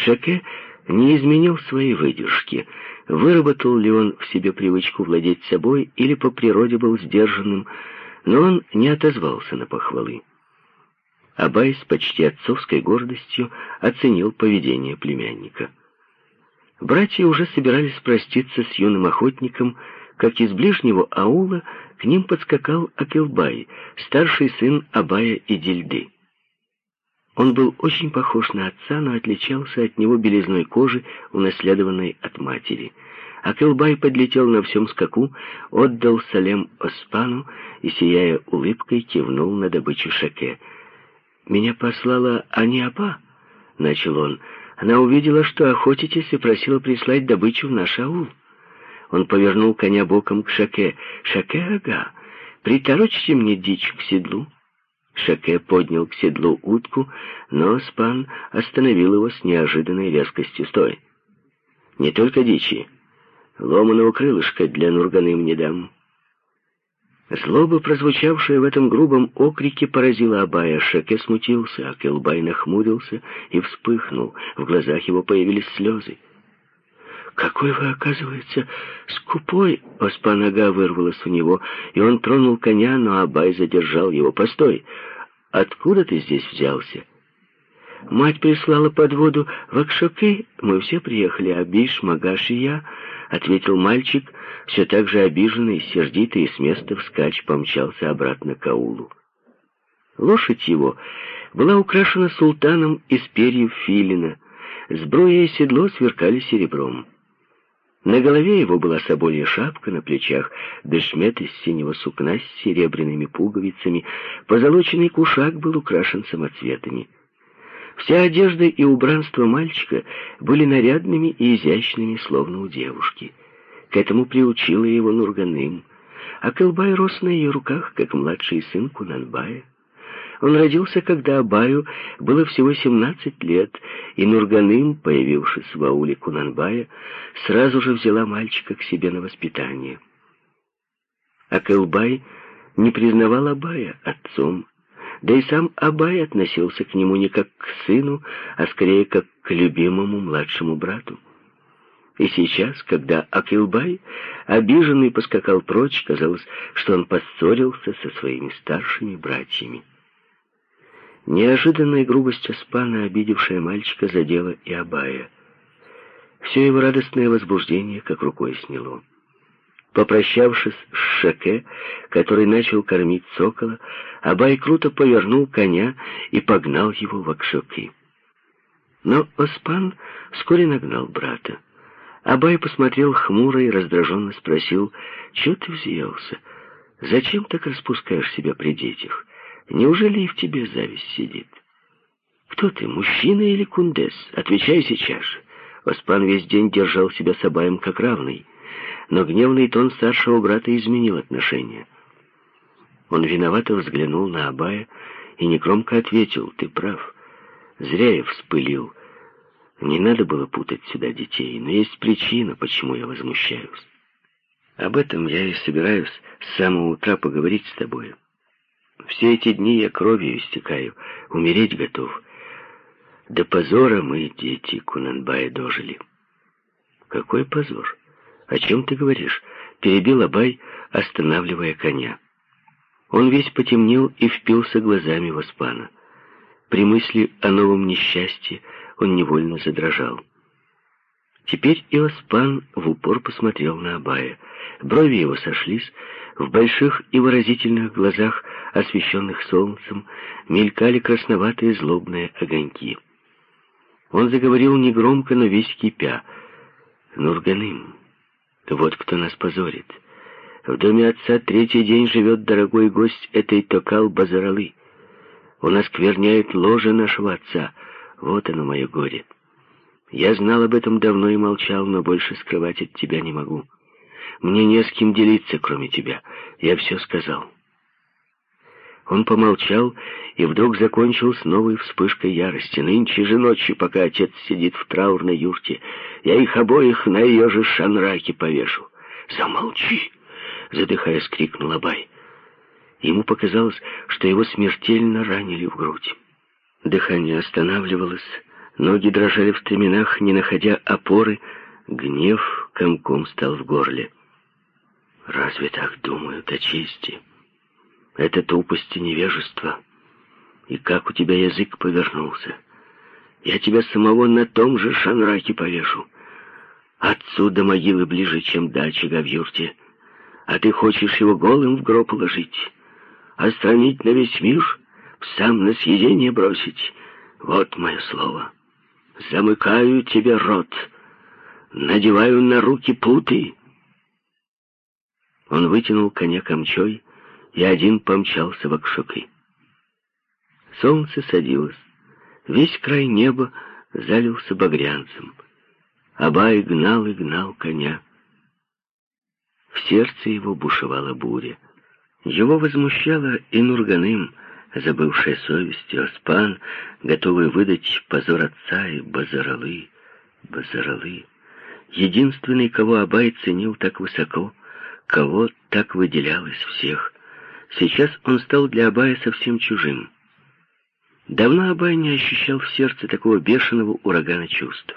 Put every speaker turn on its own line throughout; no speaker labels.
Шаке не изменил своей выдержки. Выработал ли он в себе привычку владеть собой или по природе был сдержанным, но он не отозвался на похвалы. Абай с почти отцовской гордостью оценил поведение племянника. Братья уже собирались проститься с юным охотником, как из ближнего аула к ним подскакал Акилбай, старший сын Абая и Дильды. Он был очень похож на отца, но отличался от него белизной кожи, унаследованной от матери. Акилбай подлетел на всем скаку, отдал Салем Оспану и, сияя улыбкой, кивнул на добычу шаке. «Меня послала Аниапа», — начал он. «Она увидела, что охотитесь, и просила прислать добычу в наш аул». Он повернул коня боком к Шаке. «Шаке, ага, приторочьте мне дичь к седлу». Шаке поднял к седлу утку, но Спан остановил его с неожиданной резкостью. «Стой! Не только дичи. Ломаного крылышка для Нурганы мне дам». Злоба, прозвучавшая в этом грубом окрике, поразила Абая. Шаке смутился, а Келбай нахмурился и вспыхнул. В глазах его появились слезы. «Какой вы, оказывается, скупой!» Оспа нога вырвалась у него, и он тронул коня, но Абай задержал его. «Постой! Откуда ты здесь взялся?» «Мать прислала под воду в Акшоке. Мы все приехали, Абиш, Магаш и я», — ответил мальчик, все так же обиженный, сердитый, и с места вскачь помчался обратно к аулу. Лошадь его была украшена султаном из перьев филина, сбруя и седло сверкали серебром. На голове его была соболья шапка, на плечах бешмет из синего сукна с серебряными пуговицами, позолоченный кушак был украшен самоцветами. Вся одежда и убранство мальчика были нарядными и изящными, словно у девушки. К этому приучила его Нурганым, а Кэлбай рос на ее руках, как младший сын Кунанбая. Он родился, когда Абаю было всего 17 лет, и Нурганым, появившись в ауле Кунанбая, сразу же взяла мальчика к себе на воспитание. Акилбай не признавал Абая отцом, да и сам Абай относился к нему не как к сыну, а скорее как к любимому младшему брату. И сейчас, когда Акилбай, обиженный, поскакал прочь, казалось, что он поссорился со своими старшими братьями. Неожиданная грубость Аспана, обидевшая мальчика, задела и Абая. Все его радостное возбуждение как рукой сняло. Попрощавшись с Шаке, который начал кормить сокола, Абай круто повернул коня и погнал его в Акшоки. Но Оспан вскоре нагнал брата. Абай посмотрел хмуро и раздраженно спросил, «Чего ты взъелся? Зачем так распускаешь себя при детях? Неужели и в тебе зависть сидит? Кто ты, мужчина или кундес? Отвечай сейчас же. Оспан весь день держал себя с Абаем как равный, но гневный тон старшего брата изменил отношения. Он виновато взглянул на Абая и негромко ответил, «Ты прав, зря я вспылил. Не надо было путать сюда детей, но есть причина, почему я возмущаюсь. Об этом я и собираюсь с самого утра поговорить с тобой». Все эти дни я кровью истекаю, умереть готов. До позора мы, дети Кунанбая, дожили. Какой позор? О чем ты говоришь? Перебил Абай, останавливая коня. Он весь потемнел и впился глазами в Оспана. При мысли о новом несчастье он невольно задрожал. Теперь Иоспан в упор посмотрел на Абая. Брови его сошлись, в больших и выразительных глазах, освещенных солнцем, мелькали красноватые злобные огоньки. Он заговорил негромко, но весь кипя. «Нурганым, вот кто нас позорит. В доме отца третий день живет дорогой гость этой Токал Базаралы. Он оскверняет ложе нашего отца. Вот оно, мое горе. Я знал об этом давно и молчал, но больше скрывать от тебя не могу». Мне не с кем делиться, кроме тебя. Я все сказал». Он помолчал и вдруг закончил с новой вспышкой ярости. «Нынче же ночью, пока отец сидит в траурной юрте, я их обоих на ее же шанраке повешу». «Замолчи!» — задыхаясь, крикнул Абай. Ему показалось, что его смертельно ранили в грудь. Дыхание останавливалось, Ноги дрожали в стременах, не находя опоры, гнев комком стал в горле. Разве так думают о чести? Это тупость и невежество. И как у тебя язык повернулся? Я тебя самого на том же шанраке повешу. Отсюда могилы ближе, чем до очага в юрте. А ты хочешь его голым в гроб уложить? Остранить на весь мир? Сам на съедение бросить? Вот мое слово. Замыкаю тебе рот. Надеваю на руки путы. Он вытянул коня камчой, и один помчался в Акшуки. Солнце садилось. Весь край неба залился багрянцем. Абай гнал и гнал коня. В сердце его бушевала буря. Его возмущало и Нурганым, забывшая совесть, и Оспан, готовый выдать позор отца и Базаралы. Базаралы. Единственный, кого Абай ценил так высоко, кого так выделял из всех. Сейчас он стал для Абая совсем чужим. Давно Абай не ощущал в сердце такого бешеного урагана чувств.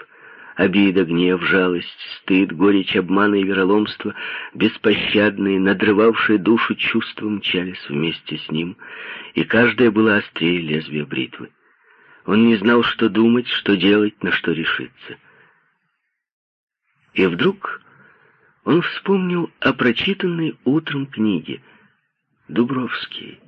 Обида, гнев, жалость, стыд, горечь, обмана и вероломство, беспощадные, надрывавшие душу чувства, мчались вместе с ним, и каждое было острее лезвия бритвы. Он не знал, что думать, что делать, на что решиться. И вдруг он вспомнил о прочитанной утром книге «Дубровский».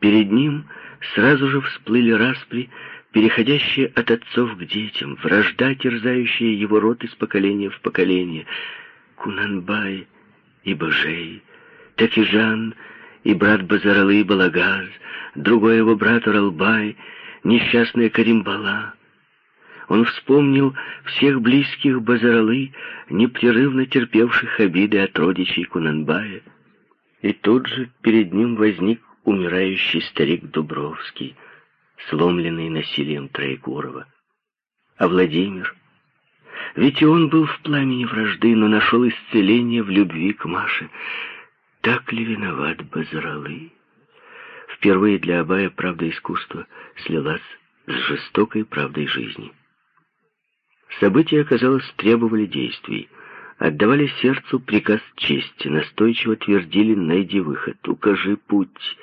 Перед ним сразу же всплыли распри, переходящие от отцов к детям, вражда, терзающая его род из поколения в поколение. Кунанбай и Божей, Такижан и брат Базаралы Балагаз, другой его брат Уралбай, несчастная Каримбала. Он вспомнил всех близких Базаралы, непрерывно терпевших обиды от родичей Кунанбая. И тут же перед ним возник умирающий старик Дубровский, сломленный насилием Троекурова. А Владимир? Ведь и он был в пламени вражды, но нашел исцеление в любви к Маше. Так ли виноват Базаралы? Впервые для Абая правда искусства слилась с жестокой правдой жизни. События, казалось, требовали действий, отдавали сердцу приказ чести, настойчиво твердили «найди выход, укажи путь».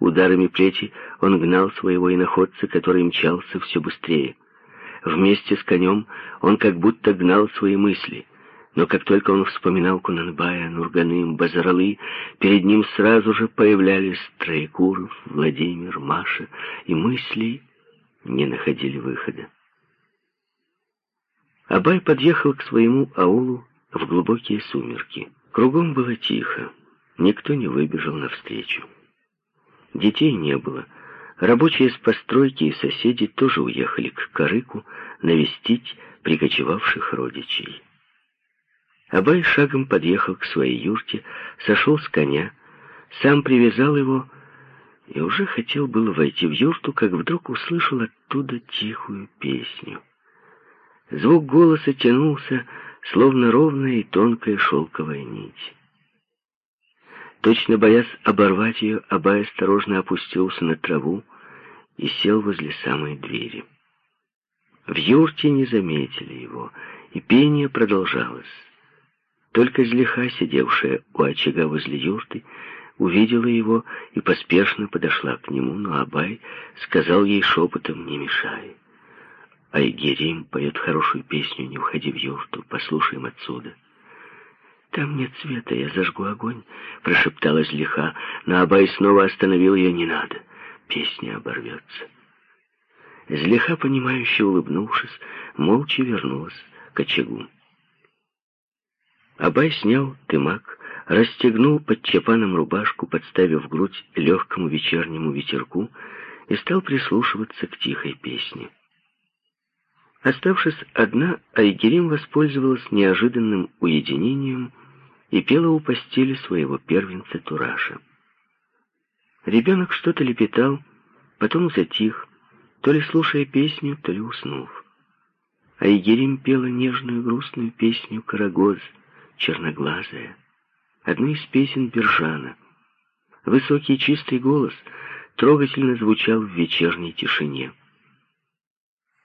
Ударами плети он гнал своего иноходца, который мчался все быстрее. Вместе с конем он как будто гнал свои мысли. Но как только он вспоминал Кунанбая, Нурганым, Базаралы, перед ним сразу же появлялись Троекуров, Владимир, Маша, и мысли не находили выхода. Абай подъехал к своему аулу в глубокие сумерки. Кругом было тихо, никто не выбежал навстречу. Детей не было. Рабочие с постройки и соседи тоже уехали к Карыку навестить прикочевавших родичей. Абай шагом подъехал к своей юрте, сошел с коня, сам привязал его и уже хотел было войти в юрту, как вдруг услышал оттуда тихую песню. Звук голоса тянулся, словно ровная и тонкая шелковая нить. Точно боясь оборвать ее, Абай осторожно опустился на траву и сел возле самой двери. В юрте не заметили его, и пение продолжалось. Только злиха, сидевшая у очага возле юрты, увидела его и поспешно подошла к нему, но Абай сказал ей шепотом «Не мешай». Айгерим поет хорошую песню «Не уходи в юрту, послушаем отсюда». «Там нет света, я зажгу огонь», — прошептала Злиха, но Абай снова остановил ее «Не надо, песня оборвется». Злиха, понимающе улыбнувшись, молча вернулась к очагу. Абай снял тымак, расстегнул под чапаном рубашку, подставив грудь легкому вечернему ветерку, и стал прислушиваться к тихой песне. Оставшись одна, Айгерим воспользовалась неожиданным уединением и пела у постели своего первенца Тураша. Ребенок что-то лепетал, потом затих, то ли слушая песню, то ли уснув. А Игерим пела нежную грустную песню «Карагоз», черноглазая, одну из песен Бержана. Высокий чистый голос трогательно звучал в вечерней тишине.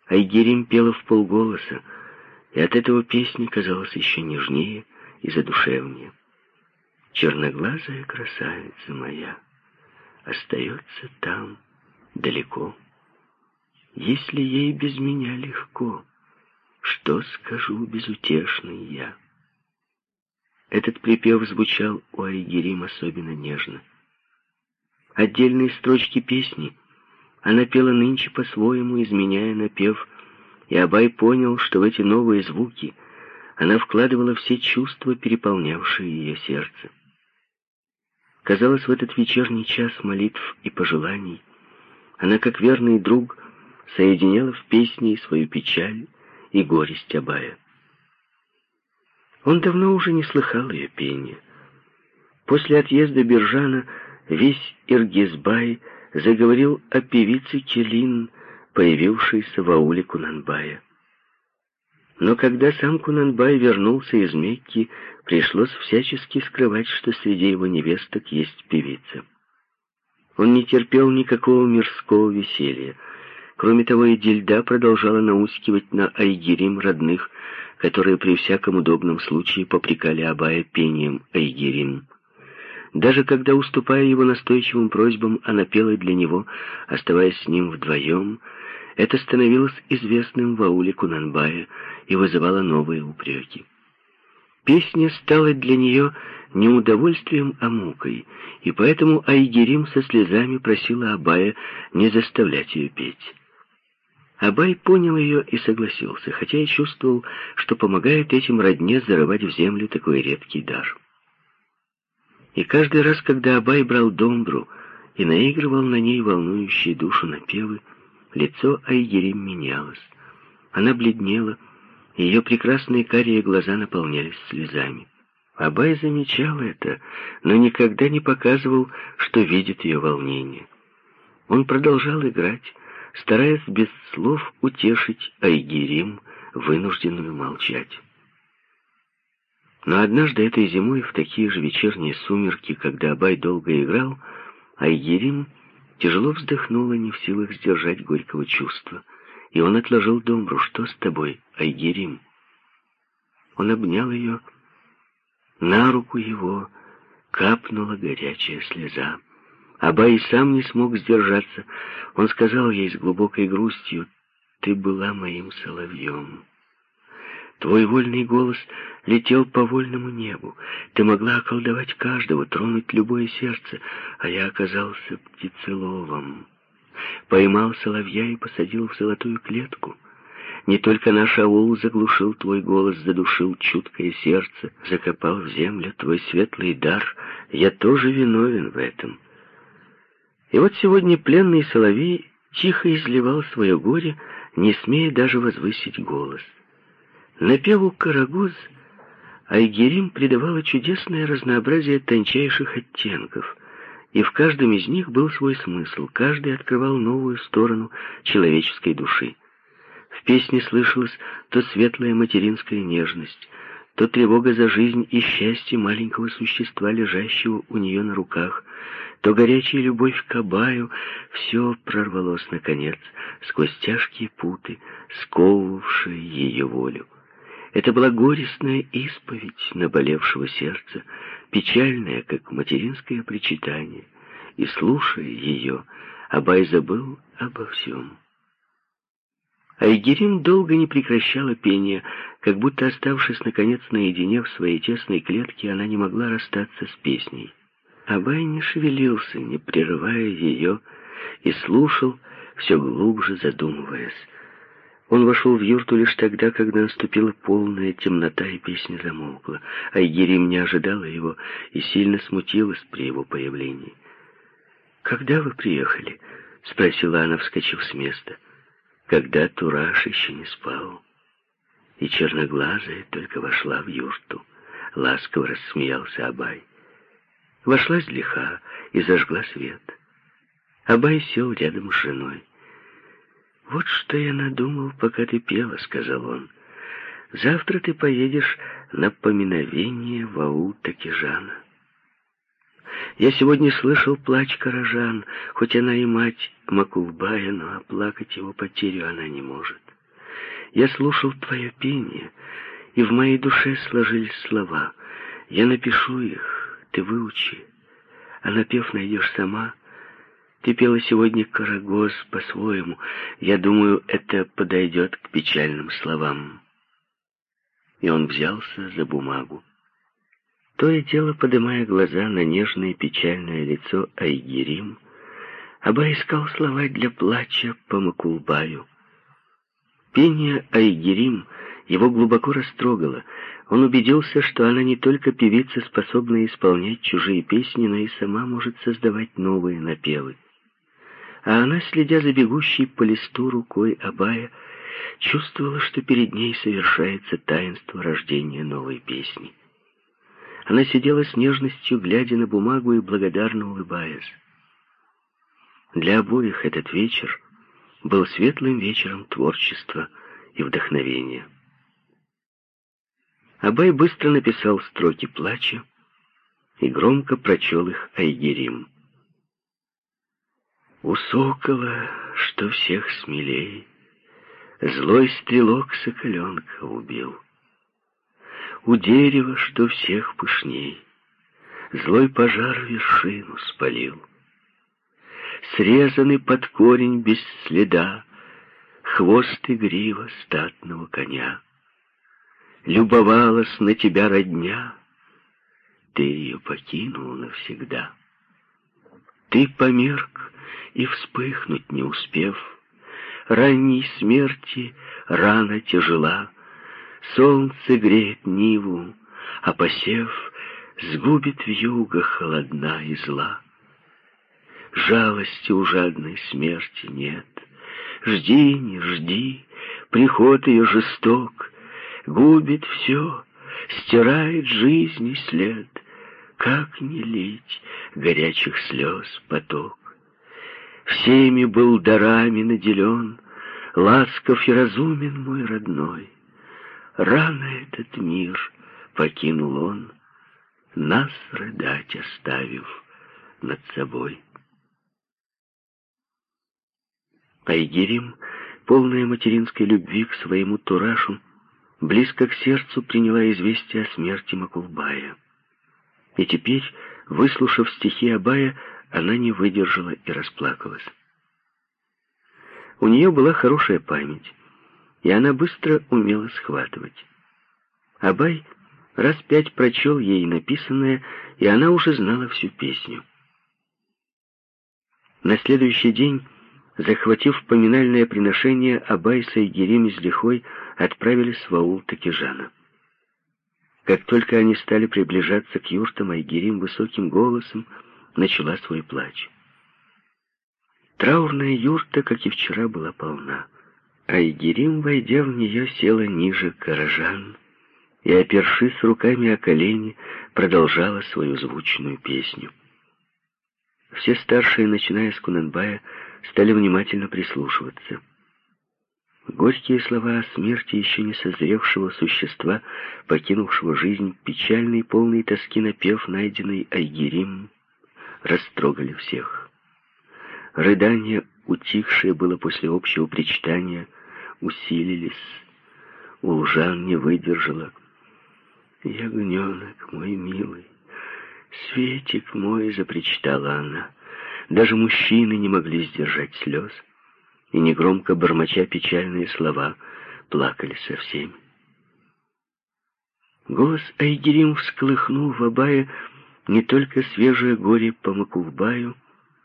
Айгерим пела в полголоса, и от этого песня казалась еще нежнее и задушевнее. Черноглазая красавица моя остается там, далеко. Если ей без меня легко, что скажу безутешный я? Этот припев звучал у Айгерим особенно нежно. Отдельные строчки песни она пела нынче по-своему, изменяя напев, и Абай понял, что в эти новые звуки она вкладывала все чувства, переполнявшие ее сердце. Казалось, в этот вечерний час молитв и пожеланий она, как верный друг, соединяла в песне свою печаль и горесть Абая. Он давно уже не слыхал ее пения. После отъезда Биржана весь Иргизбай заговорил о певице Келин, появившейся в ауле Кунанбая. Но когда сам Кунанбай вернулся из Мекки, пришлось всячески скрывать, что среди его невесток есть певица. Он не терпел никакого мирского веселья. Кроме того, и Дильда продолжала наускивать на Айгерим родных, которые при всяком удобном случае попрекали Абая пением Айгерим. Даже когда, уступая его настойчивым просьбам, она пела для него, оставаясь с ним вдвоем, это становилось известным в ауле Кунанбая и вызывало новые упреки. Песня стала для нее не удовольствием, а мукой, и поэтому Айгерим со слезами просила Абая не заставлять ее петь. Абай понял ее и согласился, хотя и чувствовал, что помогает этим родне зарывать в землю такой редкий дар. И каждый раз, когда Абай брал домбру и наигрывал на ней волнующие душу напевы, лицо Айгерим менялось. Она бледнела, ее прекрасные карие глаза наполнялись слезами. Абай замечал это, но никогда не показывал, что видит ее волнение. Он продолжал играть, стараясь без слов утешить Айгерим, вынужденную молчать. Но однажды этой зимой, в такие же вечерние сумерки, когда Абай долго играл, Айгерим тяжело вздохнула, не в силах сдержать горького чувства. И он отложил домбру. «Что с тобой, Айгерим?» Он обнял ее. На руку его капнула горячая слеза. Абай сам не смог сдержаться. Он сказал ей с глубокой грустью, «Ты была моим соловьем. Твой вольный голос летел по вольному небу. Ты могла околдовать каждого, тронуть любое сердце, а я оказался птицеловом. Поймал соловья и посадил в золотую клетку». Не только наш аул заглушил твой голос, задушил чуткое сердце, закопал в землю твой светлый дар. Я тоже виновен в этом. И вот сегодня пленный соловей тихо изливал свое горе, не смея даже возвысить голос. Напеву «Карагуз» Айгерим придавала чудесное разнообразие тончайших оттенков, и в каждом из них был свой смысл, каждый открывал новую сторону человеческой души. В песне слышалась то светлая материнская нежность, то тревога за жизнь и счастье маленького существа, лежащего у нее на руках, то горячая любовь к Абаю, все прорвалось, наконец, сквозь тяжкие путы, сковывавшие ее волю. Это была горестная исповедь наболевшего сердца, печальная, как материнское причитание, и, слушая ее, Абай забыл обо всем. Айгерим долго не прекращала пение, как будто, оставшись, наконец, наедине в своей тесной клетке, она не могла расстаться с песней. Абай не шевелился, не прерывая ее, и слушал, все глубже задумываясь. Он вошел в юрту лишь тогда, когда наступила полная темнота, и песня замолкла. Айгерим не ожидала его и сильно смутилась при его появлении. «Когда вы приехали?» — спросила она, вскочив с места. «Когда Тураш еще не спал». И черноглазая только вошла в юрту. Ласково рассмеялся Абай. Вошла Злиха и зажгла свет. Абай сел рядом с женой. «Вот что я надумал, пока ты пела», — сказал он. «Завтра ты поедешь на поминовение в аул Такижана. Я сегодня слышал плач Каражан, хоть она и мать Макулбая, но оплакать его потерю она не может. Я слушал твое пение, и в моей душе сложились слова. Я напишу их, ты выучи, а напев найдешь сама. Ты пела сегодня «Карагоз» по-своему. Я думаю, это подойдет к печальным словам. И он взялся за бумагу. То и дело, подымая глаза на нежное печальное лицо Айгерим, Аба искал слова для плача по Макулбаю. Пение Айгерим его глубоко растрогало. Он убедился, что она не только певица, способная исполнять чужие песни, но и сама может создавать новые напевы. А она, следя за бегущей по листу рукой Абая, чувствовала, что перед ней совершается таинство рождения новой песни. Она сидела с нежностью, глядя на бумагу и благодарно улыбаясь. Для обоих этот вечер был светлым вечером творчества и вдохновения. Абай быстро написал строки плача и громко прочел их Айгерим. У сокола, что всех смелей, Злой стрелок соколенка убил. У дерева, что всех пышней, Злой пожар вершину спалил. Срезаны под корень без следа Хвост и грива статного коня. Любовалась на тебя родня, Ты ее покинул навсегда. Ты померк, и вспыхнуть не успев, Ранней смерти рана тяжела, Солнце греет Ниву, а посев Сгубит вьюга холодна и зла. Жалости у жадной смерти нет. Жди, не жди, приход ее жесток, Губит все, стирает жизни след. Как не лить горячих слез поток? Всеми был дарами наделен, Ласков и разумен мой родной. Рано этот мир покинул он, Нас рыдать оставив над собой. Айгерим, полная материнской любви к своему Турашу, близко к сердцу приняла известие о смерти Макулбая. И теперь, выслушав стихи Абая, она не выдержала и расплакалась. У нее была хорошая память, и она быстро умела схватывать. Абай раз пять прочел ей написанное, и она уже знала всю песню. На следующий день Захватив поминальное приношение, Абайса и Герим из Лихой отправились в аул Такижана. Как только они стали приближаться к юртам, Айгерим высоким голосом начала свой плач. Траурная юрта, как и вчера, была полна. Айгерим, войдя в нее, села ниже горожан и, опершись руками о колени, продолжала свою звучную песню. Все старшие, начиная с Кунанбая, стали внимательно прислушиваться. Горькие слова о смерти еще не созревшего существа, покинувшего жизнь, печальный, полный тоски напев, найденный Айгерим, растрогали всех. Рыдания, утихшие было после общего причитания, усилились. Улжан не выдержала. «Ягненок мой милый, светик мой!» — запричитала она — даже мужчины не могли сдержать слез, и негромко бормоча печальные слова, плакали со всеми. Голос Айгерим всколыхнул в Абае не только свежее горе по Макувбаю,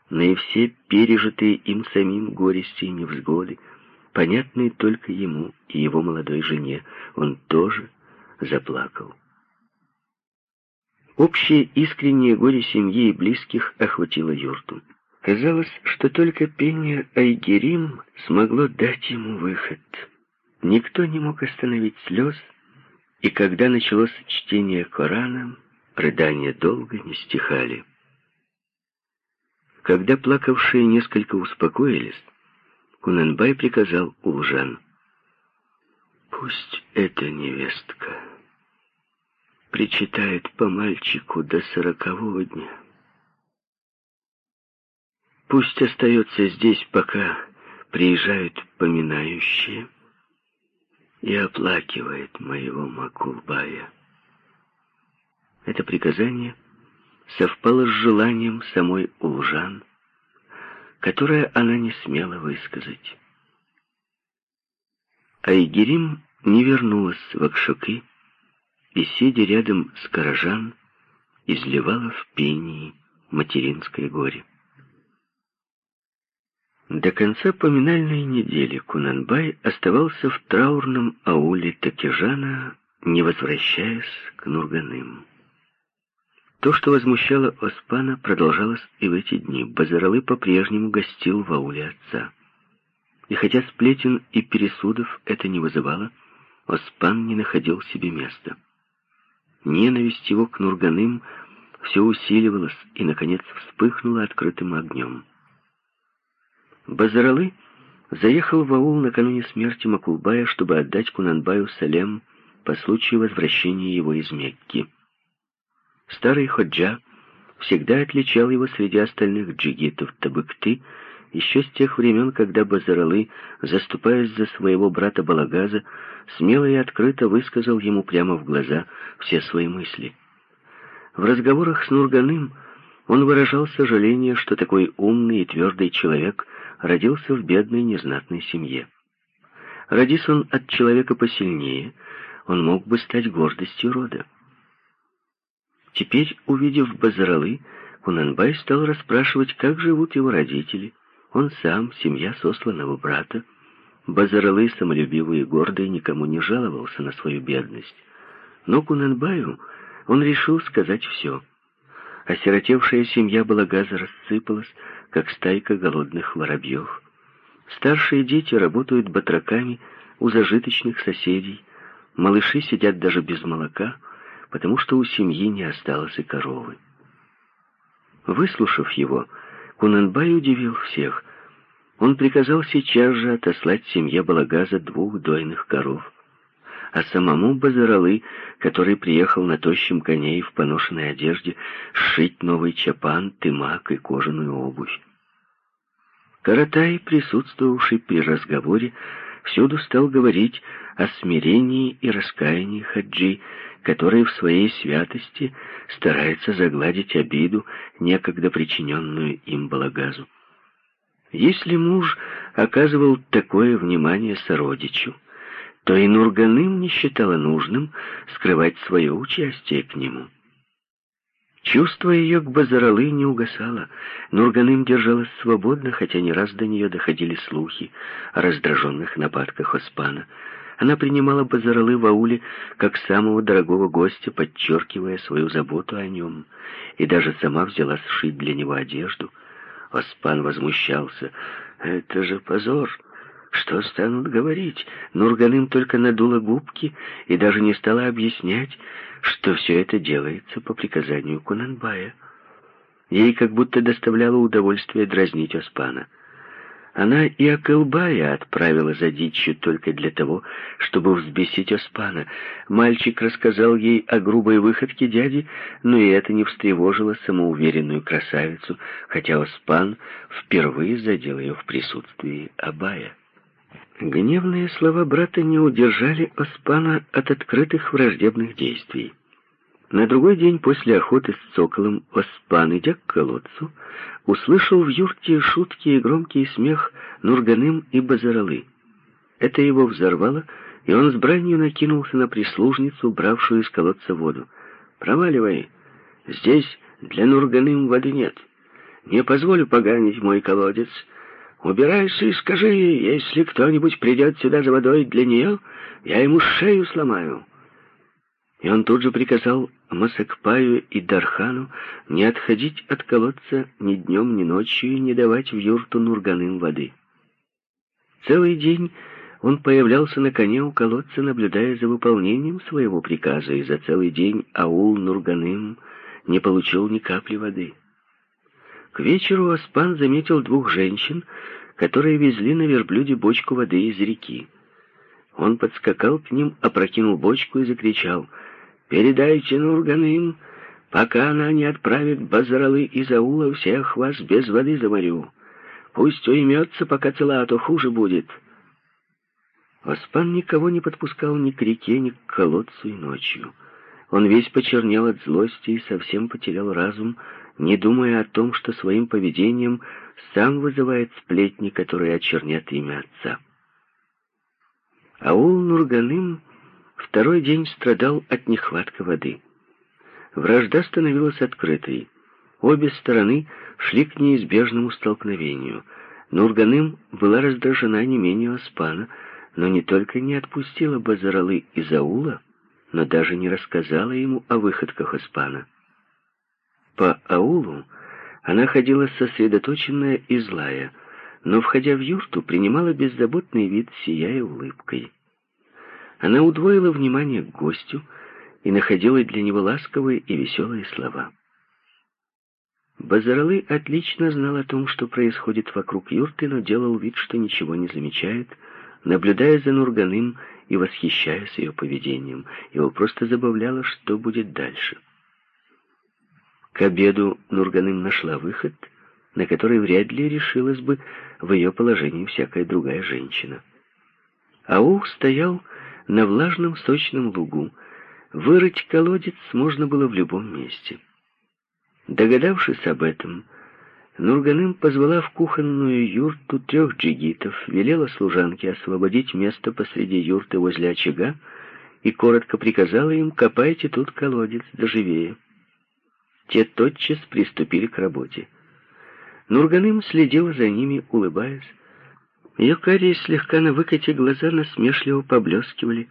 но и все пережитые им самим горести и невзгоды, понятные только ему и его молодой жене. Он тоже заплакал. Общее искреннее горе семьи и близких охватило юрту. Казалось, что только пение Айгерим смогло дать ему выход. Никто не мог остановить слез, и когда началось чтение Корана, рыдания долго не стихали. Когда плакавшие несколько успокоились, Кунанбай приказал Улжан. «Пусть эта невестка причитает по мальчику до сорокового дня. Пусть остается здесь, пока приезжают поминающие, и оплакивает моего Макулбая. Это приказание совпало с желанием самой Улжан, которое она не смела высказать. Айгерим не вернулась в Акшуки и, сидя рядом с Каражан, изливала в пении материнское горе. До конца поминальной недели Кунанбай оставался в траурном ауле Такижана, не возвращаясь к Нурганым. То, что возмущало Оспана, продолжалось и в эти дни. Базаралы по-прежнему гостил в ауле отца. И хотя сплетен и пересудов это не вызывало, Оспан не находил себе места. Ненависть его к Нурганым все усиливалась и, наконец, вспыхнула открытым огнем. Базаралы заехал в аул накануне смерти Макулбая, чтобы отдать Кунанбаю Салем по случаю возвращения его из Мекки. Старый Ходжа всегда отличал его среди остальных джигитов Табыкты, еще с тех времен, когда Базаралы, заступаясь за своего брата Балагаза, смело и открыто высказал ему прямо в глаза все свои мысли. В разговорах с Нурганым он выражал сожаление, что такой умный и твердый человек родился в бедной незнатной семье. Родись он от человека посильнее, он мог бы стать гордостью рода. Теперь, увидев Базаралы, Кунанбай стал расспрашивать, как живут его родители, он сам, семья сосланного брата. Базаралы, самолюбивый и гордый, никому не жаловался на свою бедность. Но Кунанбаю он решил сказать все. Осиротевшая семья Балагаза рассыпалась, как стайка голодных воробьев. Старшие дети работают батраками у зажиточных соседей. Малыши сидят даже без молока, потому что у семьи не осталось и коровы. Выслушав его, Кунанбай удивил всех. Он приказал сейчас же отослать семье Балагаза двух дойных коров, а самому Базаралы, который приехал на тощем коне и в поношенной одежде, сшить новый чапан, тымак и кожаную обувь. Каратай, присутствовавший при разговоре, всюду стал говорить о смирении и раскаянии хаджи, который в своей святости старается загладить обиду, некогда причиненную им Балагазу. Если муж оказывал такое внимание сородичу, то и Нурганым не считала нужным скрывать свое участие к нему. Чувство ее к Базаралы не угасало. Нурганым держалась свободно, хотя не раз до нее доходили слухи о раздраженных нападках Оспана. Она принимала Базаралы в ауле как самого дорогого гостя, подчеркивая свою заботу о нем, и даже сама взяла сшить для него одежду. Оспан возмущался. «Это же позор!» Что станут говорить? Нурганым только надула губки и даже не стала объяснять, что все это делается по приказанию Кунанбая. Ей как будто доставляло удовольствие дразнить Оспана. Она и Акылбая отправила за дичью только для того, чтобы взбесить Оспана. Мальчик рассказал ей о грубой выходке дяди, но и это не встревожило самоуверенную красавицу, хотя Оспан впервые задел ее в присутствии Абая. Гневные слова брата не удержали Оспана от открытых враждебных действий. На другой день после охоты с цоколом Оспан, идя к колодцу, услышал в юрте шутки и громкий смех Нурганым и Базаралы. Это его взорвало, и он с бранью накинулся на прислужницу, бравшую из колодца воду. «Проваливай! Здесь для Нурганым воды нет. Не позволю поганить мой колодец, Убирайся и скажи ей, если кто-нибудь придет сюда за водой для нее, я ему шею сломаю». И он тут же приказал Масакпаю и Дархану не отходить от колодца ни днем, ни ночью не давать в юрту Нурганым воды. Целый день он появлялся на коне у колодца, наблюдая за выполнением своего приказа, и за целый день аул Нурганым не получил ни капли воды. К вечеру Оспан заметил двух женщин, которые везли на верблюде бочку воды из реки. Он подскакал к ним, опрокинул бочку и закричал «Передайте Нурганым, пока она не отправит базаралы из аула, всех вас без воды заморю. Пусть уймется, пока цела, а то хуже будет». Оспан никого не подпускал ни к реке, ни к колодцу и ночью. Он весь почернел от злости и совсем потерял разум, не думая о том, что своим поведением сам вызывает сплетни, которые очернят имя отца. Аул Нурганым второй день страдал от нехватки воды. Вражда становилась открытой. Обе стороны шли к неизбежному столкновению. Нурганым была раздражена не менее Оспана, но не только не отпустила Базаралы из аула, но даже не рассказала ему о выходках Оспана. По аулу она ходила сосредоточенная и злая, но, входя в юрту, принимала беззаботный вид, сияя улыбкой. Она удвоила внимание к гостю и находила для него ласковые и веселые слова. Базаралы отлично знал о том, что происходит вокруг юрты, но делал вид, что ничего не замечает, наблюдая за Нурганым и восхищаясь ее поведением. Его просто забавляло, что будет дальше. К обеду Нурганым нашла выход, на который вряд ли решилась бы в ее положении всякая другая женщина. Аух стоял на влажном сочном лугу. Вырыть колодец можно было в любом месте. Догадавшись об этом, Нурганым позвала в кухонную юрту трех джигитов, велела служанке освободить место посреди юрты возле очага и коротко приказала им «копайте тут колодец, доживее». Те тотчас приступили к работе. Нурганым следила за ними, улыбаясь. Ее карие слегка на выкате глаза насмешливо поблескивали.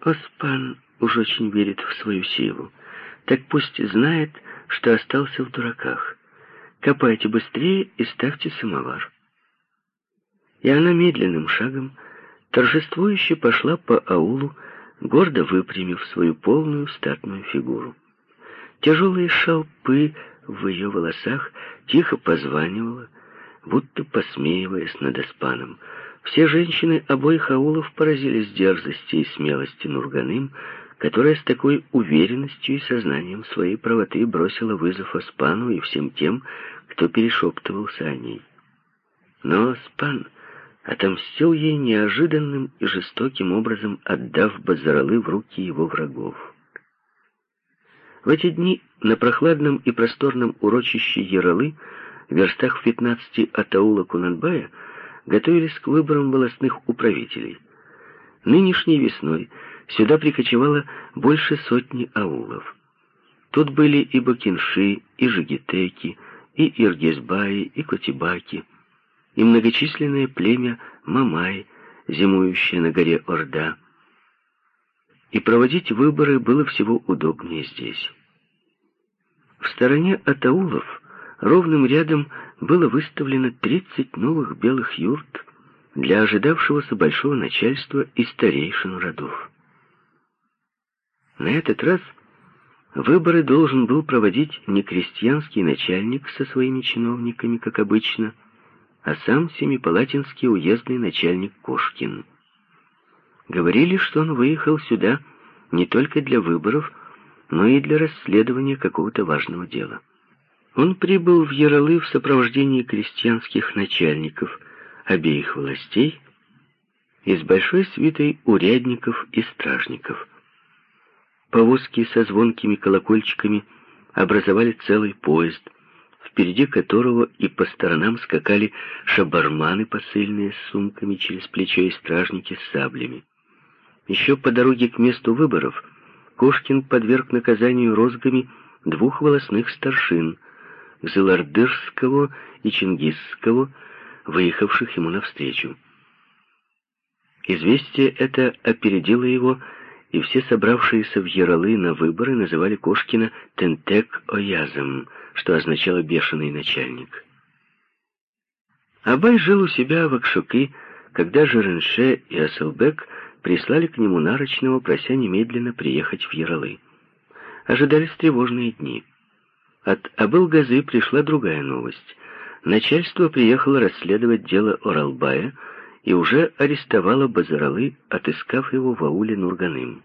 Оспан уж очень верит в свою силу. Так пусть знает, что остался в дураках. Копайте быстрее и ставьте самовар. И она медленным шагом торжествующе пошла по аулу, гордо выпрямив свою полную статную фигуру. Тяжелые шалпы в ее волосах тихо позванивало, будто посмеиваясь над Испаном. Все женщины обоих аулов поразились дерзости и смелости Нурганым, которая с такой уверенностью и сознанием своей правоты бросила вызов Оспану и всем тем, кто перешептывался о ней. Но Оспан отомстил ей неожиданным и жестоким образом, отдав Базаралы в руки его врагов. В эти дни на прохладном и просторном урочище Яралы, в верстах в пятнадцати от аула Кунанбая, готовились к выборам волостных управителей. Нынешней весной Сюда прикочевало больше сотни аулов. Тут были и бакинши, и жигитеки, и иргизбаи, и котибаки, и многочисленное племя Мамай, зимующее на горе Орда. И проводить выборы было всего удобнее здесь. В стороне от аулов ровным рядом было выставлено 30 новых белых юрт для ожидавшегося большого начальства и старейшин родов. На этот раз выборы должен был проводить не крестьянский начальник со своими чиновниками, как обычно, а сам Семипалатинский уездный начальник Кошкин. Говорили, что он выехал сюда не только для выборов, но и для расследования какого-то важного дела. Он прибыл в Яралы в сопровождении крестьянских начальников обеих властей и с большой свитой урядников и стражников. Повозки со звонкими колокольчиками образовали целый поезд, впереди которого и по сторонам скакали шабарманы посыльные с сумками через плечо и стражники с саблями. Еще по дороге к месту выборов Кошкин подверг наказанию розгами двух волосных старшин, Зелардырского и Чингисского, выехавших ему навстречу. Известие это опередило его и все собравшиеся в Яралы на выборы называли Кошкина Тентек-Оязом, что означало «бешеный начальник». Абай жил у себя в Акшуки, когда Жеренше и Асселбек прислали к нему нарочного, прося немедленно приехать в Яралы. Ожидались тревожные дни. От Абыл-Газы пришла другая новость. Начальство приехало расследовать дело Оралбая, и уже арестовала Базаралы, отыскав его в ауле Нурганым.